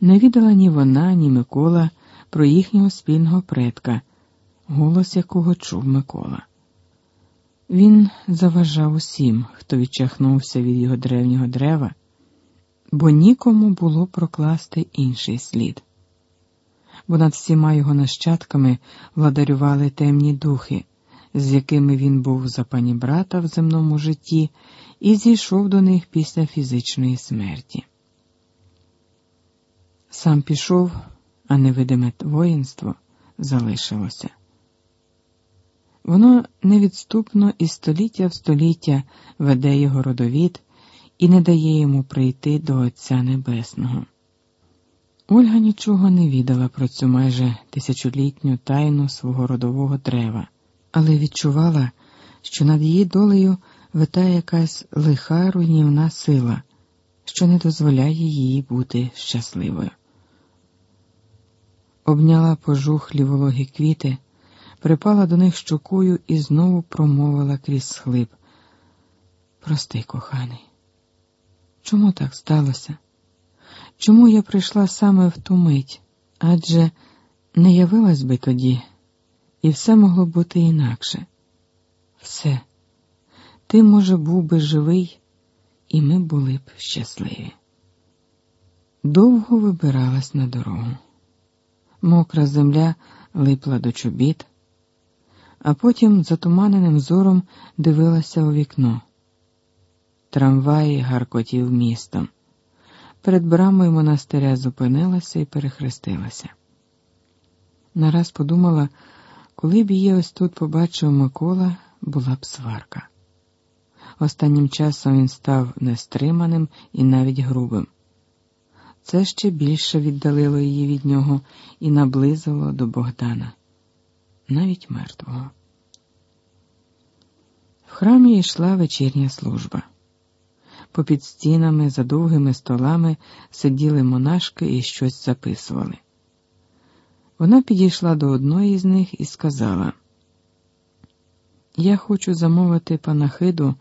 Не відала ні вона, ні Микола про їхнього спільного предка, голос якого чув Микола. Він заважав усім, хто відчахнувся від його древнього дерева, бо нікому було прокласти інший слід. Бо над всіма його нащадками владарювали темні духи, з якими він був за пані брата в земному житті і зійшов до них після фізичної смерті. Сам пішов, а невидиме воїнство залишилося. Воно невідступно із століття в століття веде його родовід і не дає йому прийти до Отця Небесного. Ольга нічого не відала про цю майже тисячолітню тайну свого родового дерева, але відчувала, що над її долею витає якась лиха руйнівна сила, що не дозволяє їй бути щасливою. Обняла пожухлі вологі квіти припала до них щокою і знову промовила крізь схлип. Прости, коханий, чому так сталося? Чому я прийшла саме в ту мить? Адже не явилась би тоді, і все могло бути інакше. Все, ти, може, був би живий, і ми були б щасливі. Довго вибиралась на дорогу. Мокра земля липла до чобіт а потім затуманеним зором дивилася у вікно. Трамвай гаркотів містом. Перед брамою монастиря зупинилася і перехрестилася. Нараз подумала, коли б її ось тут побачив Микола, була б сварка. Останнім часом він став нестриманим і навіть грубим. Це ще більше віддалило її від нього і наблизило до Богдана навіть мертвого. В храмі йшла вечірня служба. Попід стінами, за довгими столами сиділи монашки і щось записували. Вона підійшла до одної з них і сказала: Я хочу замовити панахиду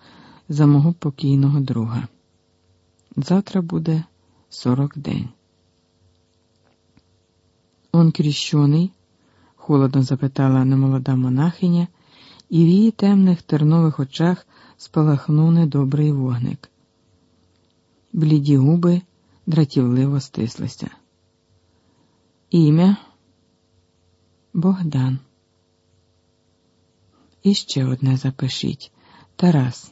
за мого покійного друга. Завтра буде сорок день. Он кріщений холодно запитала немолода монахиня, і в її темних тернових очах спалахнув недобрий вогник. Бліді губи дратівливо стислися. Ім'я Богдан. І ще одне запишіть Тарас.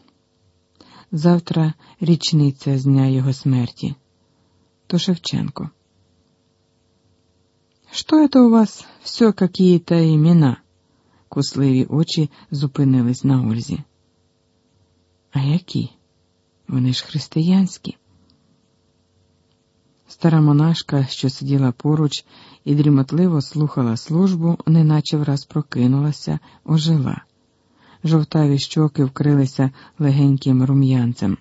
Завтра річниця з дня його смерті. То Шевченко. Что это у вас все какие-то імена? Кусливі очі зупинились на Ользі. А які? Вони ж християнські. Стара монашка, що сиділа поруч і дрімотливо слухала службу, неначе враз прокинулася, ожила. Жовтаві щоки вкрилися легеньким рум'янцем.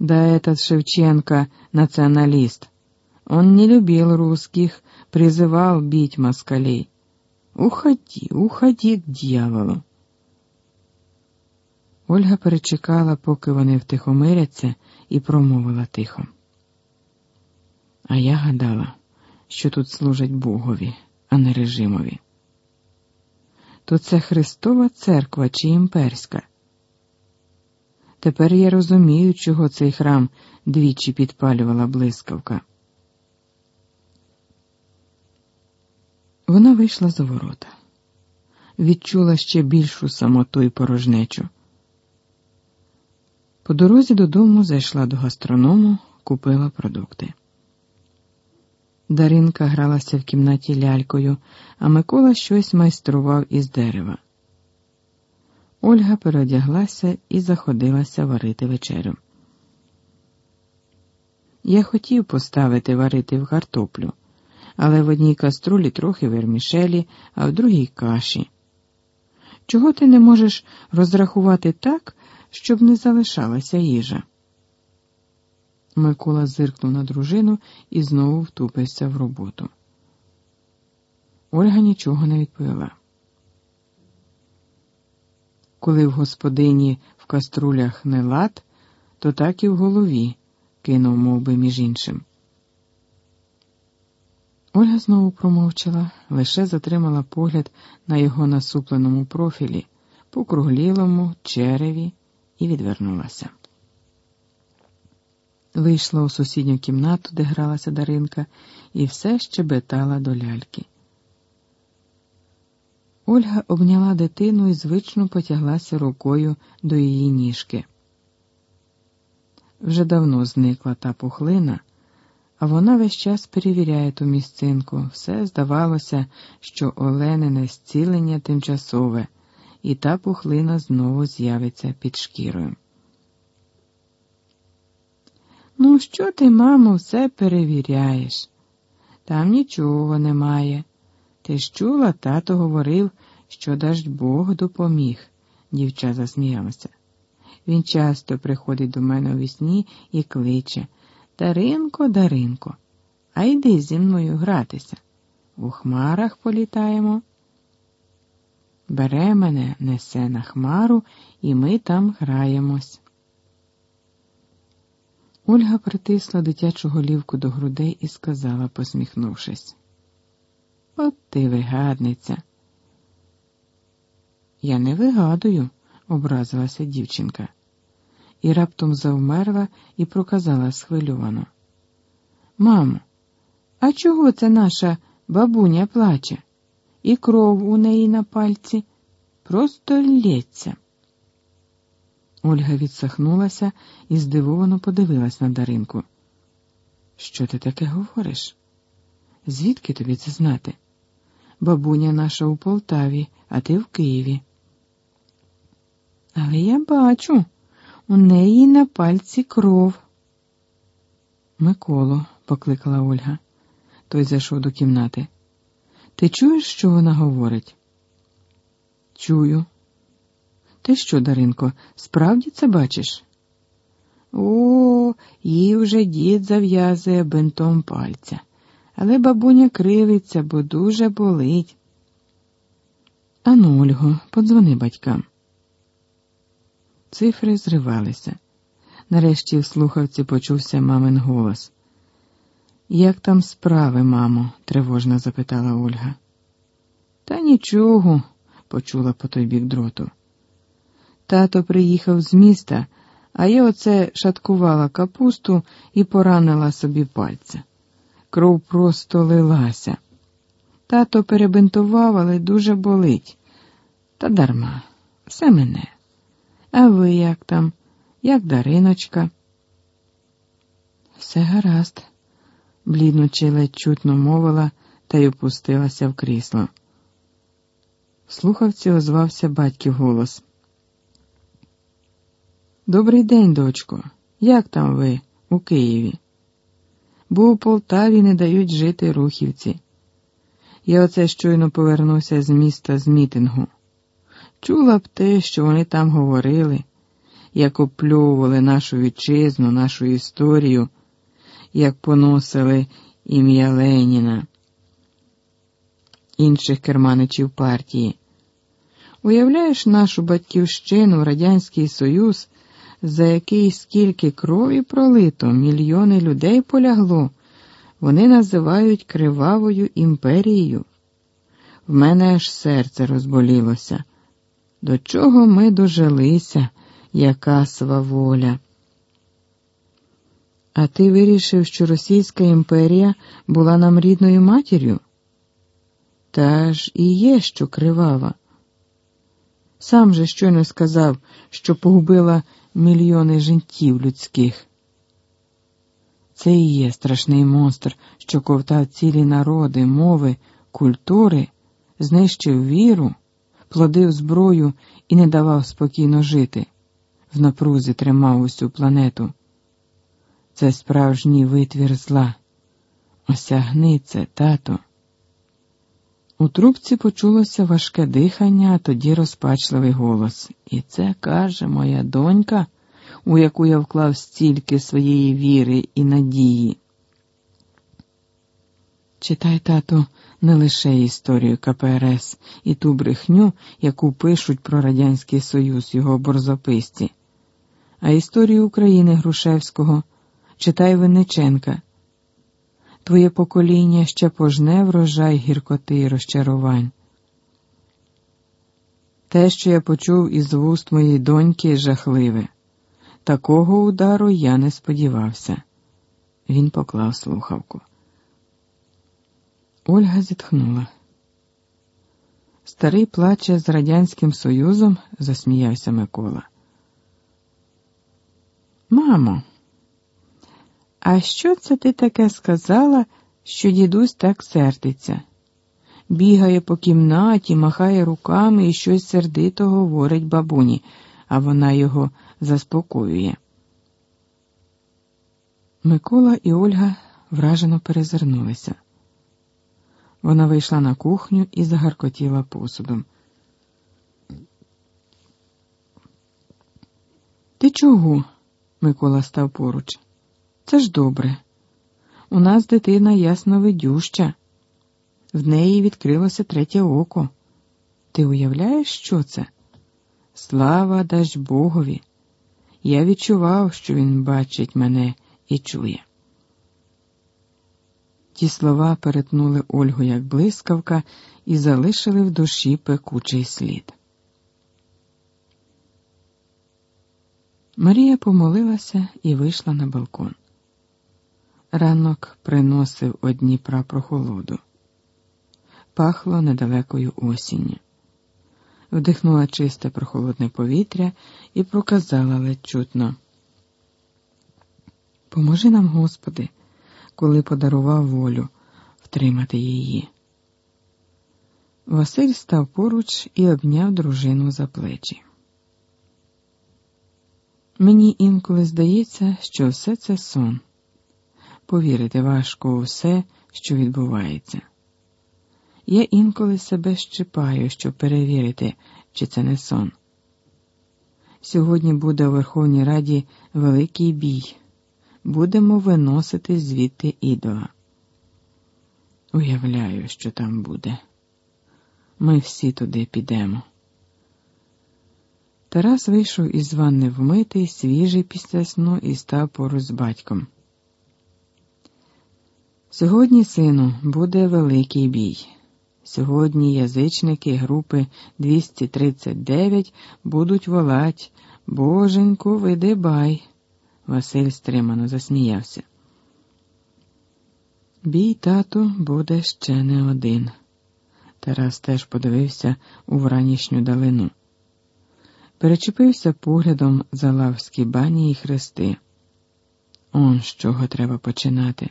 Да этот Шевченко националист. Он не любил русских, призывал бить москалей. Уходи, уходи к дьяволу. Ольга перечекала, поки вони втихомиряться, і промовила тихо. А я гадала, що тут служать Богові, а не режимові. То це Христова церква чи імперська. Тепер я розумію, чого цей храм двічі підпалювала блискавка. Вона вийшла за ворота, відчула ще більшу самоту й порожнечу. По дорозі додому зайшла до гастроному, купила продукти. Даринка гралася в кімнаті лялькою, а Микола щось майстрував із дерева. Ольга переодяглася і заходилася варити вечерю. Я хотів поставити варити в картоплю але в одній каструлі трохи вермішелі, а в другій каші. Чого ти не можеш розрахувати так, щоб не залишалася їжа? Микола зиркнув на дружину і знову втупився в роботу. Ольга нічого не відповіла. Коли в господині в каструлях не лад, то так і в голові кинув мов би, між іншим. Ольга знову промовчала, лише затримала погляд на його насупленому профілі, покруглілому череві і відвернулася. Вийшла у сусідню кімнату, де гралася Даринка, і все щебетала до ляльки. Ольга обняла дитину і звично потяглася рукою до її ніжки. Вже давно зникла та пухлина, а вона весь час перевіряє ту місцинку. Все здавалося, що Оленине зцілення тимчасове, і та пухлина знову з'явиться під шкірою. Ну, що ти, мамо, все перевіряєш? Там нічого немає. Ти ж чула, тато говорив, що дасть Бог допоміг, дівча засміялася. Він часто приходить до мене у вісні і кличе Даринко, Даринко, а йди зі мною гратися. У хмарах політаємо. Бере мене, несе на хмару, і ми там граємось. Ольга притисла дитячу голівку до грудей і сказала, посміхнувшись. От ти вигадниця. Я не вигадую, образилася дівчинка, і раптом завмерла і проказала схвильовано. Мамо, а чого це наша бабуня плаче? І кров у неї на пальці просто лється. Ольга відсахнулася і здивовано подивилась на Даринку. Що ти таке говориш? Звідки тобі це знати? Бабуня наша у Полтаві, а ти в Києві. Але я бачу, у неї на пальці кров. Миколо, покликала Ольга. Той зайшов до кімнати. Ти чуєш, що вона говорить? Чую. Ти що, Даринко, справді це бачиш? О, їй вже дід зав'язує бинтом пальця, але бабуня кривиться, бо дуже болить. Ану, Ольго, подзвони батькам. Цифри зривалися. Нарешті в слухавці почувся мамин голос. Як там справи, мамо? тривожно запитала Ольга. Та нічого, почула по той бік дроту. Тато приїхав з міста, а я оце шаткувала капусту і поранила собі пальця. Кров просто лилася. Тато перебинтував, але дуже болить. Та дарма, все мене. А ви як там? Як Дариночка? Все гаразд, бліднучи ледь чутно мовила та й опустилася в крісло. Слухавці озвався батьків голос. Добрий день, дочко. Як там ви у Києві? Бо у Полтаві не дають жити рухівці. Я оце щойно повернувся з міста з мітингу. Чула б те, що вони там говорили, як опльовували нашу вітчизну, нашу історію, як поносили ім'я Леніна, інших керманичів партії. Уявляєш нашу батьківщину, Радянський Союз, за який скільки крові пролито, мільйони людей полягло, вони називають кривавою імперією. В мене аж серце розболілося. До чого ми дожилися, яка сваволя? А ти вирішив, що Російська імперія була нам рідною матір'ю? Та ж і є, що кривава. Сам же щойно сказав, що погубила мільйони життів людських. Це і є страшний монстр, що ковтав цілі народи, мови, культури, знищив віру плодив зброю і не давав спокійно жити, в напрузі тримав усю планету. Це справжній витвір зла. Осягни це, тато. У трубці почулося важке дихання, а тоді розпачливий голос. І це каже моя донька, у яку я вклав стільки своєї віри і надії. Читай, тато, не лише історію КПРС і ту брехню, яку пишуть про Радянський Союз його борзописці, а історію України Грушевського читай Винниченка. Твоє покоління ще пожне врожай гіркоти і розчарувань. Те, що я почув із вуст моєї доньки, жахливе. Такого удару я не сподівався. Він поклав слухавку. Ольга зітхнула. Старий плаче з Радянським Союзом, засміявся Микола. Мамо, а що це ти таке сказала, що дідусь так сердиться? Бігає по кімнаті, махає руками і щось сердито говорить бабуні, а вона його заспокоює. Микола і Ольга вражено перезирнулися. Вона вийшла на кухню і загаркотіла посудом. Ти чого? Микола став поруч. Це ж добре. У нас дитина ясновидюща. В неї відкрилося третє око. Ти уявляєш, що це? Слава дасть Богові. Я відчував, що він бачить мене і чує. Ті слова перетнули Ольгу як блискавка і залишили в душі пекучий слід. Марія помолилася і вийшла на балкон. Ранок приносив од Дніпра прохолоду. Пахло недалекою осінню. Вдихнула чисте прохолодне повітря і проказала ледь чутно. Поможи нам, Господи, коли подарував волю втримати її. Василь став поруч і обняв дружину за плечі. Мені інколи здається, що все це сон. Повірити важко у все, що відбувається. Я інколи себе щипаю, щоб перевірити, чи це не сон. Сьогодні буде у Верховній Раді великий бій. Будемо виносити звідти ідола. Уявляю, що там буде. Ми всі туди підемо. Тарас вийшов із ванни вмитий, свіжий після сну і став поруч з батьком. Сьогодні, сину, буде великий бій. Сьогодні язичники групи 239 будуть волать Боженьку, видибай. Василь стримано засміявся. Бій, тату, буде ще не один. Тарас теж подивився у вранішню далину. Перечепився поглядом за лавські бані і хрести. Он з чого треба починати.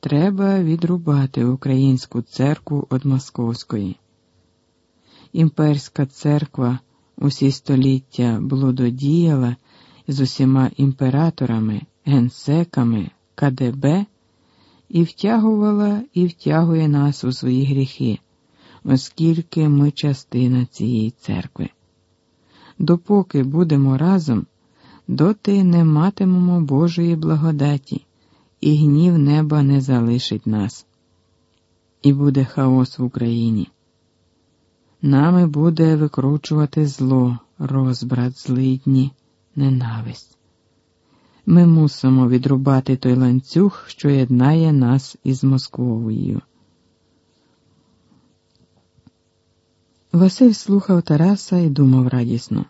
Треба відрубати українську церкву від московської. Імперська церква усі століття блудодіяла з усіма імператорами, генсеками, КДБ і втягувала і втягує нас у свої гріхи, оскільки ми частина цієї церкви. Допоки будемо разом, доти не матимемо Божої благодаті і гнів неба не залишить нас. І буде хаос в Україні. Нами буде викручувати зло, розбрат, злидні, ненависть. Ми мусимо відрубати той ланцюг, що єднає нас із Московою. Василь слухав Тараса і думав радісно,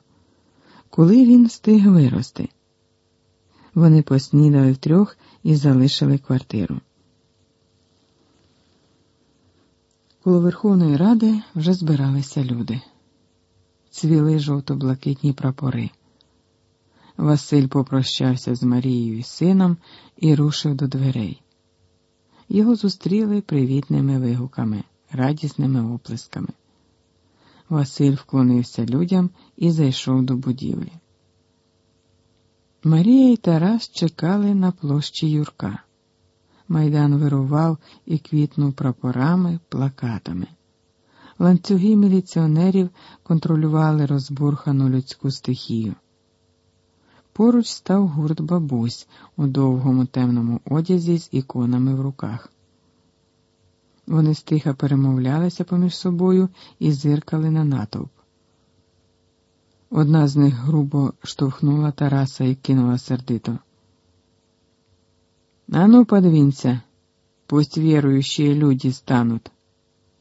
коли він встиг вирости. Вони поснідали втрьох і залишили квартиру. Коло Верховної Ради вже збиралися люди. Цвіли жовто-блакитні прапори. Василь попрощався з Марією і сином і рушив до дверей. Його зустріли привітними вигуками, радісними оплесками. Василь вклонився людям і зайшов до будівлі. Марія і Тарас чекали на площі Юрка. Майдан вирував і квітнув прапорами, плакатами. Ланцюги міліціонерів контролювали розбурхану людську стихію. Поруч став гурт бабусь у довгому темному одязі з іконами в руках. Вони стиха перемовлялися поміж собою і зиркали на натовп. Одна з них грубо штовхнула Тараса і кинула сердито. Ану, подвінься, пусть верующие люди станут.